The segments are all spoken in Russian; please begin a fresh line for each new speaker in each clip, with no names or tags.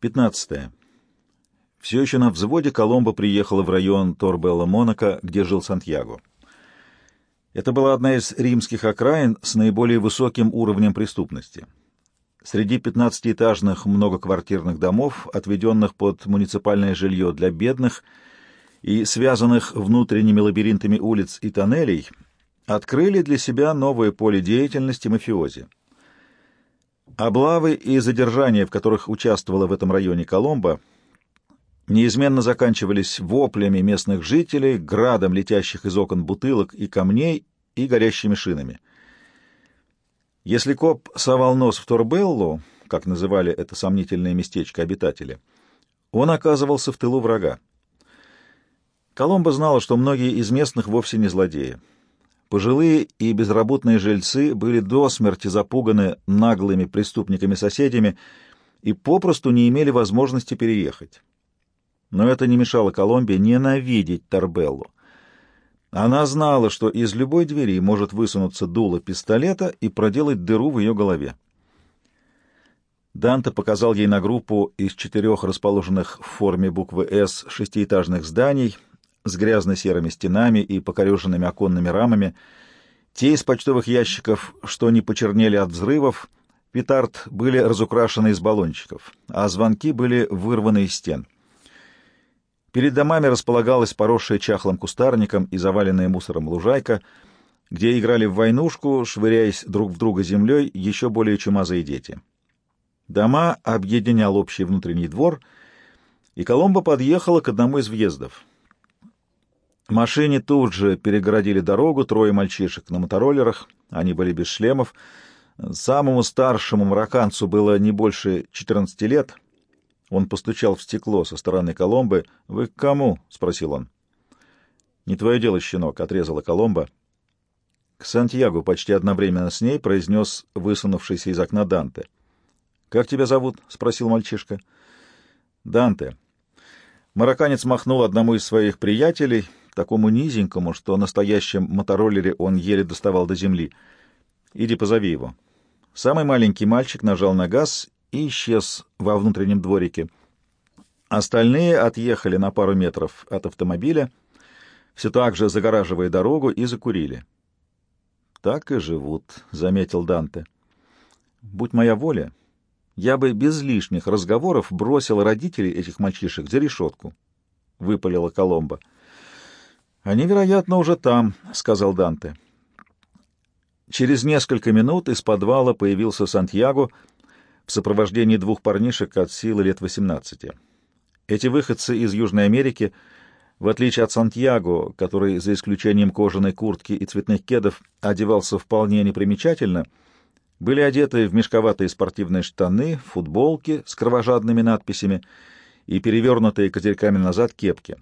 15. Все еще на взводе Коломбо приехала в район Торбелла-Монако, где жил Сантьяго. Это была одна из римских окраин с наиболее высоким уровнем преступности. Среди пятнадцатиэтажных многоквартирных домов, отведенных под муниципальное жилье для бедных и связанных внутренними лабиринтами улиц и тоннелей, открыли для себя новое поле деятельности мафиози. Облавы и задержания, в которых участвовала в этом районе Коломбо, неизменно заканчивались воплями местных жителей, градом летящих из окон бутылок и камней и горящими шинами. Если коп совал нос в Торбеллу, как называли это сомнительное местечко обитатели, он оказывался в тылу врага. Коломбо знала, что многие из местных вовсе не злодеи. Пожилые и безработные жильцы были до смерти запуганы наглыми преступниками-соседями и попросту не имели возможности переехать. Но это не мешало Коломбе ненавидеть Торбеллу. Она знала, что из любой двери может высунуться дуло пистолета и проделать дыру в ее голове. Данте показал ей на группу из четырех расположенных в форме буквы «С» шестиэтажных зданий с грязно-серыми стенами и покореженными оконными рамами. Те из почтовых ящиков, что не почернели от взрывов, петард, были разукрашены из баллончиков, а звонки были вырваны из стен. Перед домами располагалась поросшая чахлым кустарником и заваленная мусором лужайка, где играли в войнушку, швыряясь друг в друга землей, еще более чумазые дети. Дома объединял общий внутренний двор, и Коломбо подъехала к одному из въездов. Машине тут же перегородили дорогу трое мальчишек на мотороллерах, они были без шлемов. Самому старшему марокканцу было не больше 14 лет — он постучал в стекло со стороны Коломбы. «Вы к кому?» — спросил он. «Не твое дело, щенок», — отрезала Коломба. К Сантьяго почти одновременно с ней произнес высунувшийся из окна Данте. «Как тебя зовут?» — спросил мальчишка. «Данте». Марокканец махнул одному из своих приятелей, такому низенькому, что на настоящем мотороллере он еле доставал до земли. «Иди позови его». Самый маленький мальчик нажал на газ, и исчез во внутреннем дворике. Остальные отъехали на пару метров от автомобиля, все так же загораживая дорогу, и закурили. «Так и живут», — заметил Данте. «Будь моя воля, я бы без лишних разговоров бросил родителей этих мальчишек за решетку», — выпалила Коломба. «Они, вероятно, уже там», — сказал Данте. Через несколько минут из подвала появился Сантьяго — в сопровождении двух парнишек от силы лет 18. Эти выходцы из Южной Америки, в отличие от Сантьяго, который, за исключением кожаной куртки и цветных кедов, одевался вполне непримечательно, были одеты в мешковатые спортивные штаны, футболки с кровожадными надписями и перевернутые козырьками назад кепки.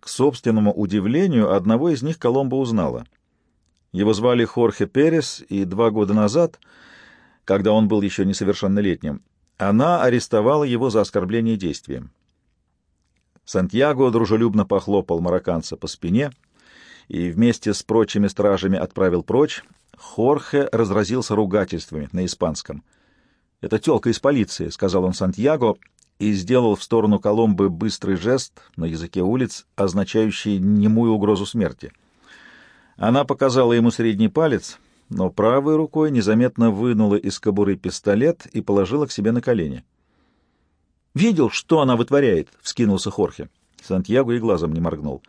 К собственному удивлению, одного из них Коломбо узнала. Его звали Хорхе Перес, и два года назад — когда он был еще несовершеннолетним, она арестовала его за оскорбление действием. Сантьяго дружелюбно похлопал марокканца по спине и вместе с прочими стражами отправил прочь. Хорхе разразился ругательствами на испанском. «Это тёлка из полиции», — сказал он Сантьяго и сделал в сторону Коломбы быстрый жест на языке улиц, означающий немую угрозу смерти. Она показала ему средний палец — но правой рукой незаметно вынула из кобуры пистолет и положила к себе на колени. «Видел, что она вытворяет?» — вскинулся Хорхе. Сантьяго и глазом не моргнул.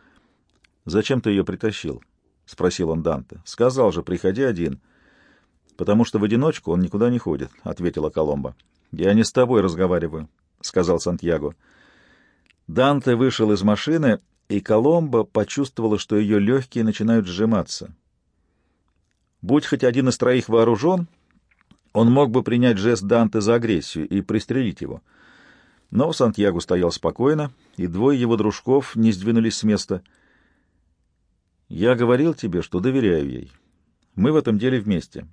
«Зачем ты ее притащил?» — спросил он Данте. «Сказал же, приходи один». «Потому что в одиночку он никуда не ходит», — ответила Коломба. «Я не с тобой разговариваю», — сказал Сантьяго. Данте вышел из машины, и Коломба почувствовала, что ее легкие начинают сжиматься. Будь хоть один из троих вооружен, он мог бы принять жест Данте за агрессию и пристрелить его. Но Сантьяго стоял спокойно, и двое его дружков не сдвинулись с места. «Я говорил тебе, что доверяю ей. Мы в этом деле вместе».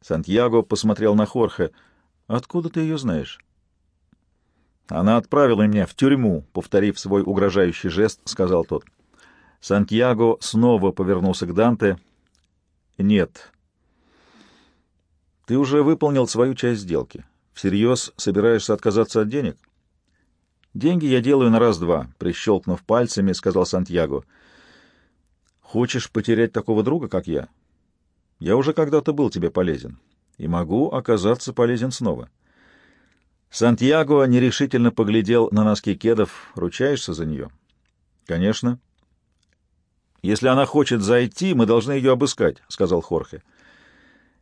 Сантьяго посмотрел на Хорхе. «Откуда ты ее знаешь?» «Она отправила меня в тюрьму», — повторив свой угрожающий жест, сказал тот. Сантьяго снова повернулся к Данте — нет. Ты уже выполнил свою часть сделки. Всерьез собираешься отказаться от денег? Деньги я делаю на раз-два, прищелкнув пальцами, сказал Сантьяго. Хочешь потерять такого друга, как я? Я уже когда-то был тебе полезен и могу оказаться полезен снова. Сантьяго нерешительно поглядел на носки кедов. Ручаешься за нее? Конечно. Если она хочет зайти, мы должны ее обыскать, сказал Хорхе.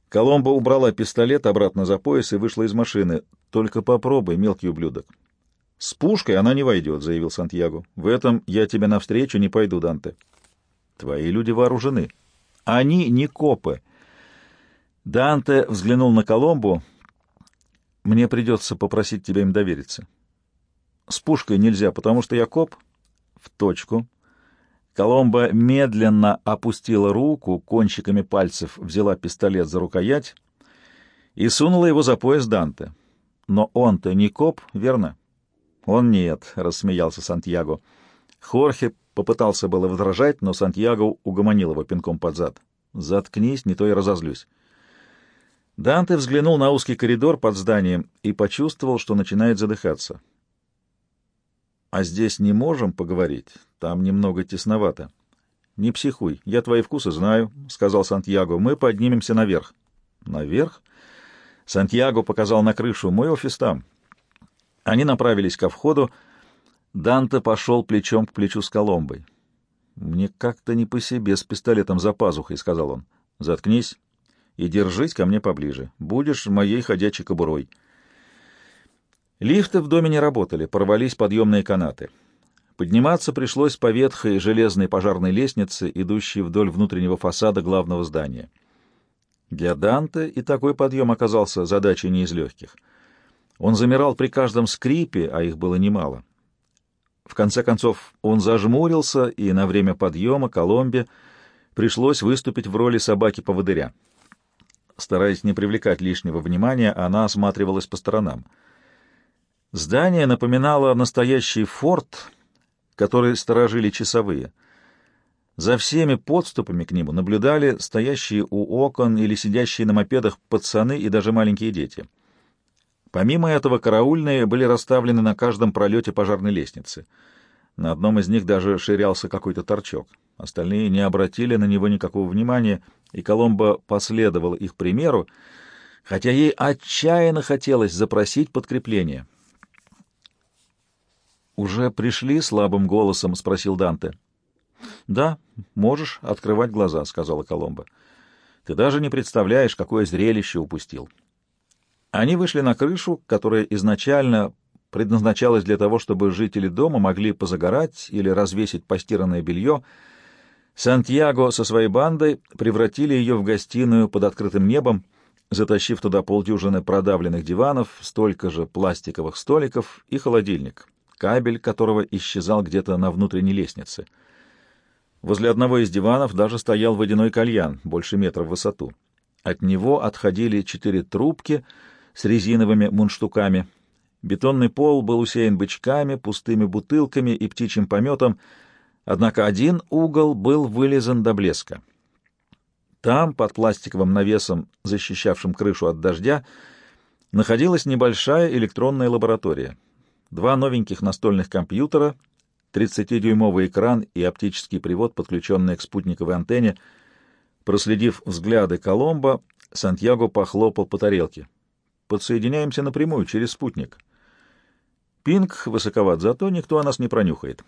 Коломбо убрала пистолет обратно за пояс и вышла из машины. Только попробуй, мелкий ублюдок. С пушкой она не войдет, заявил Сантьяго. В этом я тебе навстречу не пойду, Данте. Твои люди вооружены. Они не копы. Данте взглянул на Коломбу. Мне придется попросить тебя им довериться. С пушкой нельзя, потому что я коп. В точку. Коломба медленно опустила руку, кончиками пальцев взяла пистолет за рукоять и сунула его за пояс Данте. Но он-то не коп, верно? Он нет, рассмеялся Сантьяго. Хорхе попытался было возражать, но Сантьяго угомонил его пинком под зад. Заткнись, не то я разозлюсь. Данте взглянул на узкий коридор под зданием и почувствовал, что начинает задыхаться. «А здесь не можем поговорить? Там немного тесновато». «Не психуй, я твои вкусы знаю», — сказал Сантьяго. «Мы поднимемся наверх». «Наверх?» Сантьяго показал на крышу. «Мой офис там». Они направились ко входу. Данте пошел плечом к плечу с Коломбой. «Мне как-то не по себе с пистолетом за пазухой», — сказал он. «Заткнись и держись ко мне поближе. Будешь моей ходячей кобурой. Лифты в доме не работали, порвались подъемные канаты. Подниматься пришлось по ветхой железной пожарной лестнице, идущей вдоль внутреннего фасада главного здания. Для Данте и такой подъем оказался задачей не из легких. Он замирал при каждом скрипе, а их было немало. В конце концов он зажмурился, и на время подъема Коломбе пришлось выступить в роли собаки-поводыря. Стараясь не привлекать лишнего внимания, она осматривалась по сторонам. Здание напоминало настоящий форт, который сторожили часовые. За всеми подступами к нему наблюдали стоящие у окон или сидящие на мопедах пацаны и даже маленькие дети. Помимо этого, караульные были расставлены на каждом пролете пожарной лестницы. На одном из них даже ширялся какой-то торчок. Остальные не обратили на него никакого внимания, и Коломбо последовала их примеру, хотя ей отчаянно хотелось запросить подкрепление. «Уже пришли?» — слабым голосом спросил Данте. «Да, можешь открывать глаза», — сказала Коломбо. «Ты даже не представляешь, какое зрелище упустил». Они вышли на крышу, которая изначально предназначалась для того, чтобы жители дома могли позагорать или развесить постиранное белье, — Сантьяго со своей бандой превратили ее в гостиную под открытым небом, затащив туда полдюжины продавленных диванов, столько же пластиковых столиков и холодильник, кабель которого исчезал где-то на внутренней лестнице. Возле одного из диванов даже стоял водяной кальян, больше метра в высоту. От него отходили четыре трубки с резиновыми мундштуками. Бетонный пол был усеян бычками, пустыми бутылками и птичьим пометом — Однако один угол был вылезан до блеска. Там, под пластиковым навесом, защищавшим крышу от дождя, находилась небольшая электронная лаборатория. Два новеньких настольных компьютера, 30-дюймовый экран и оптический привод, подключенный к спутниковой антенне. Проследив взгляды Коломбо, Сантьяго похлопал по тарелке. «Подсоединяемся напрямую через спутник. Пинг высоковат, зато никто о нас не пронюхает».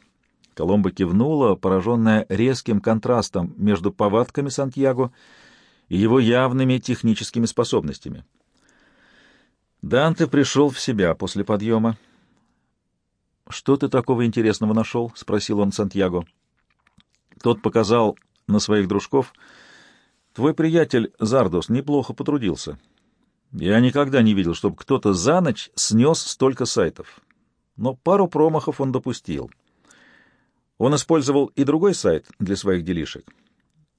Коломба кивнула, пораженная резким контрастом между повадками Сантьяго и его явными техническими способностями. Данте пришел в себя после подъема. «Что ты такого интересного нашел?» — спросил он Сантьяго. Тот показал на своих дружков. «Твой приятель Зардос неплохо потрудился. Я никогда не видел, чтобы кто-то за ночь снес столько сайтов. Но пару промахов он допустил». Он использовал и другой сайт для своих делишек.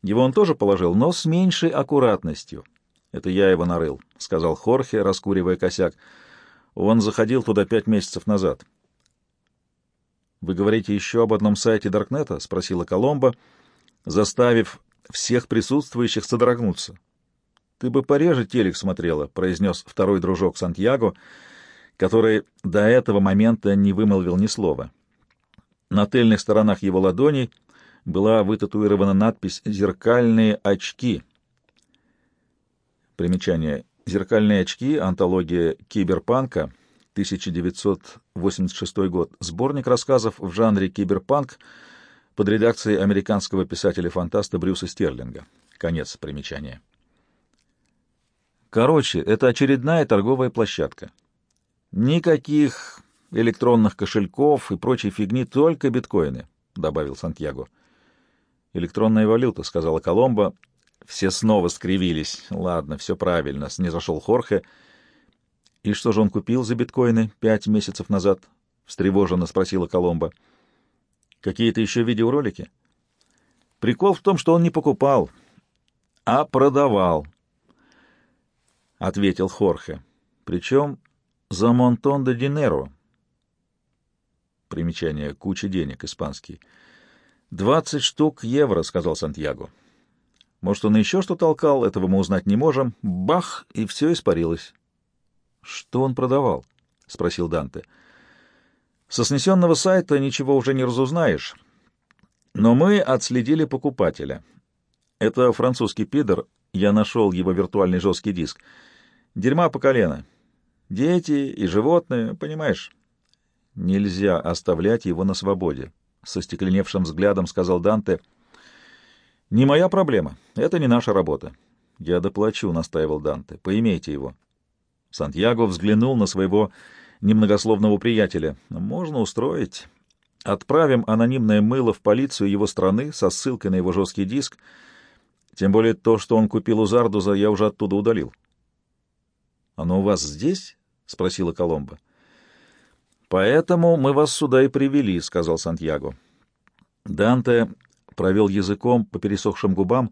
Его он тоже положил, но с меньшей аккуратностью. Это я его нарыл, — сказал Хорхе, раскуривая косяк. Он заходил туда пять месяцев назад. — Вы говорите еще об одном сайте Даркнета? — спросила Коломба, заставив всех присутствующих содрогнуться. — Ты бы пореже телек смотрела, — произнес второй дружок Сантьяго, — который до этого момента не вымолвил ни слова. На тыльных сторонах его ладоней была вытатуирована надпись «Зеркальные очки». Примечание. «Зеркальные очки. Антология киберпанка. 1986 год». Сборник рассказов в жанре киберпанк под редакцией американского писателя-фантаста Брюса Стерлинга. Конец примечания. Короче, это очередная торговая площадка. Никаких электронных кошельков и прочей фигни, только биткоины, — добавил Сантьяго. Электронная валюта, — сказала Коломба. Все снова скривились. Ладно, все правильно, — снизошел Хорхе. И что же он купил за биткоины пять месяцев назад? — встревоженно спросила Коломба. Какие-то еще видеоролики? Прикол в том, что он не покупал, а продавал, — ответил Хорхе. Причем за монтон де динеро. Примечание. Куча денег. Испанский. «Двадцать штук евро», — сказал Сантьяго. «Может, он еще что толкал, этого мы узнать не можем. Бах, и все испарилось». «Что он продавал?» — спросил Данте. «Со снесенного сайта ничего уже не разузнаешь. Но мы отследили покупателя. Это французский пидор. Я нашел его виртуальный жесткий диск. Дерьма по колено. Дети и животные, понимаешь? Нельзя оставлять его на свободе, — со стекленевшим взглядом сказал Данте. Не моя проблема. Это не наша работа. Я доплачу, — настаивал Данте. Поимейте его. Сантьяго взглянул на своего немногословного приятеля. Можно устроить. Отправим анонимное мыло в полицию его страны со ссылкой на его жесткий диск. Тем более то, что он купил у Зардуза, я уже оттуда удалил. — Оно у вас здесь? — спросила Коломба. «Поэтому мы вас сюда и привели», — сказал Сантьяго. Данте провел языком по пересохшим губам.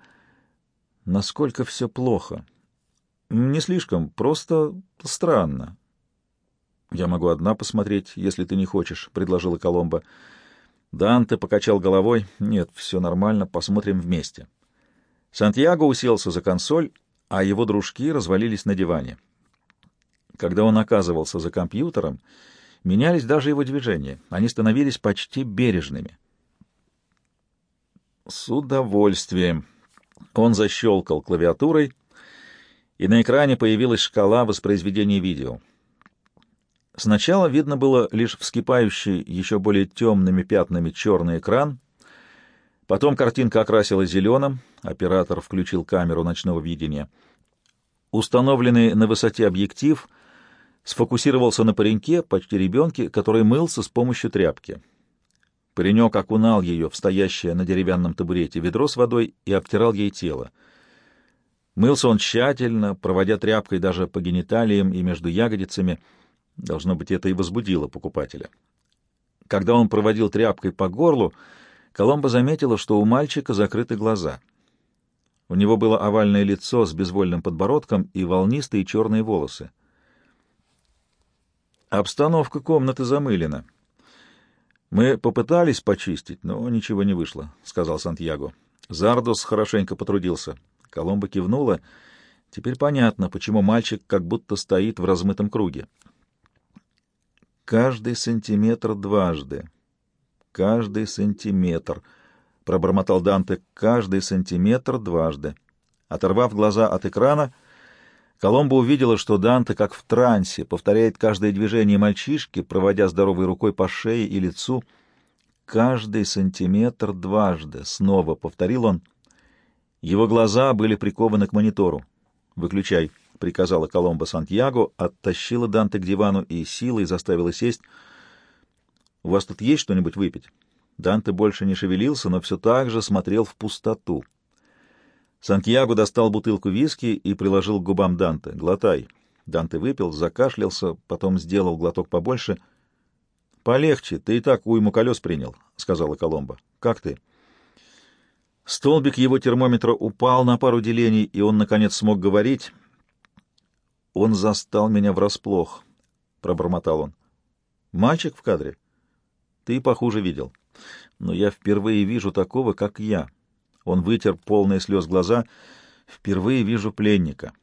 «Насколько все плохо?» «Не слишком, просто странно». «Я могу одна посмотреть, если ты не хочешь», — предложила Коломба. Данте покачал головой. «Нет, все нормально, посмотрим вместе». Сантьяго уселся за консоль, а его дружки развалились на диване. Когда он оказывался за компьютером, менялись даже его движения. Они становились почти бережными. С удовольствием. Он защелкал клавиатурой, и на экране появилась шкала воспроизведения видео. Сначала видно было лишь вскипающий еще более темными пятнами черный экран, потом картинка окрасилась зеленым, оператор включил камеру ночного видения. Установленный на высоте объектив сфокусировался на пареньке, почти ребенке, который мылся с помощью тряпки. Паренек окунал ее в стоящее на деревянном табурете ведро с водой и обтирал ей тело. Мылся он тщательно, проводя тряпкой даже по гениталиям и между ягодицами. Должно быть, это и возбудило покупателя. Когда он проводил тряпкой по горлу, Коломба заметила, что у мальчика закрыты глаза. У него было овальное лицо с безвольным подбородком и волнистые черные волосы. Обстановка комнаты замылена. Мы попытались почистить, но ничего не вышло, — сказал Сантьяго. Зардос хорошенько потрудился. Коломба кивнула. Теперь понятно, почему мальчик как будто стоит в размытом круге. Каждый сантиметр дважды. Каждый сантиметр, — пробормотал Данте, — каждый сантиметр дважды. Оторвав глаза от экрана, — Коломба увидела, что Данте, как в трансе, повторяет каждое движение мальчишки, проводя здоровой рукой по шее и лицу. «Каждый сантиметр дважды», — снова повторил он. Его глаза были прикованы к монитору. «Выключай», — приказала Коломба Сантьяго, оттащила Данте к дивану и силой заставила сесть. «У вас тут есть что-нибудь выпить?» Данте больше не шевелился, но все так же смотрел в пустоту. Сантьяго достал бутылку виски и приложил к губам Данте. «Глотай». Данте выпил, закашлялся, потом сделал глоток побольше. «Полегче, ты и так уйму колес принял», — сказала Коломба. «Как ты?» Столбик его термометра упал на пару делений, и он, наконец, смог говорить. «Он застал меня врасплох», — пробормотал он. «Мальчик в кадре? Ты похуже видел. Но я впервые вижу такого, как я». Он вытер полные слез глаза. «Впервые вижу пленника».